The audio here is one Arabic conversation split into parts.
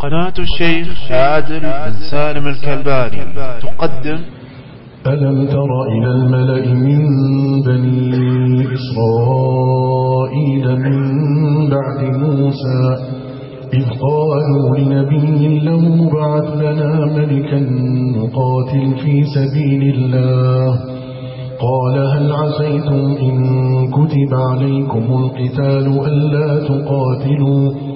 قناة الشيخ عادل بن سالم الكلباني. تقدم. ألم تر إلى الملأ من بني إسرائيل من بعد موسى؟ إذ قالوا لنبي له بعث لنا ملكا نقاتل في سبيل الله. قال هل عسيتم إن كتب عليكم القتال ألا تقاتلوا؟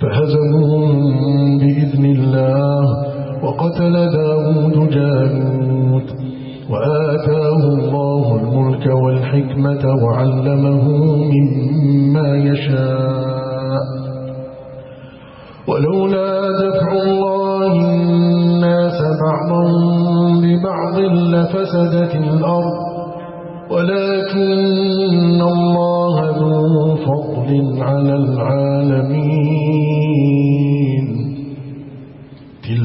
فهزمهم بإذن الله وقتل داود جانوت وآتاه الله الملك والحكمة وعلمه مما يشاء. ولولا دفع الله الناس بعضا ببعض لفسدت الأرض ولكن الله ذو فضل على العالمين.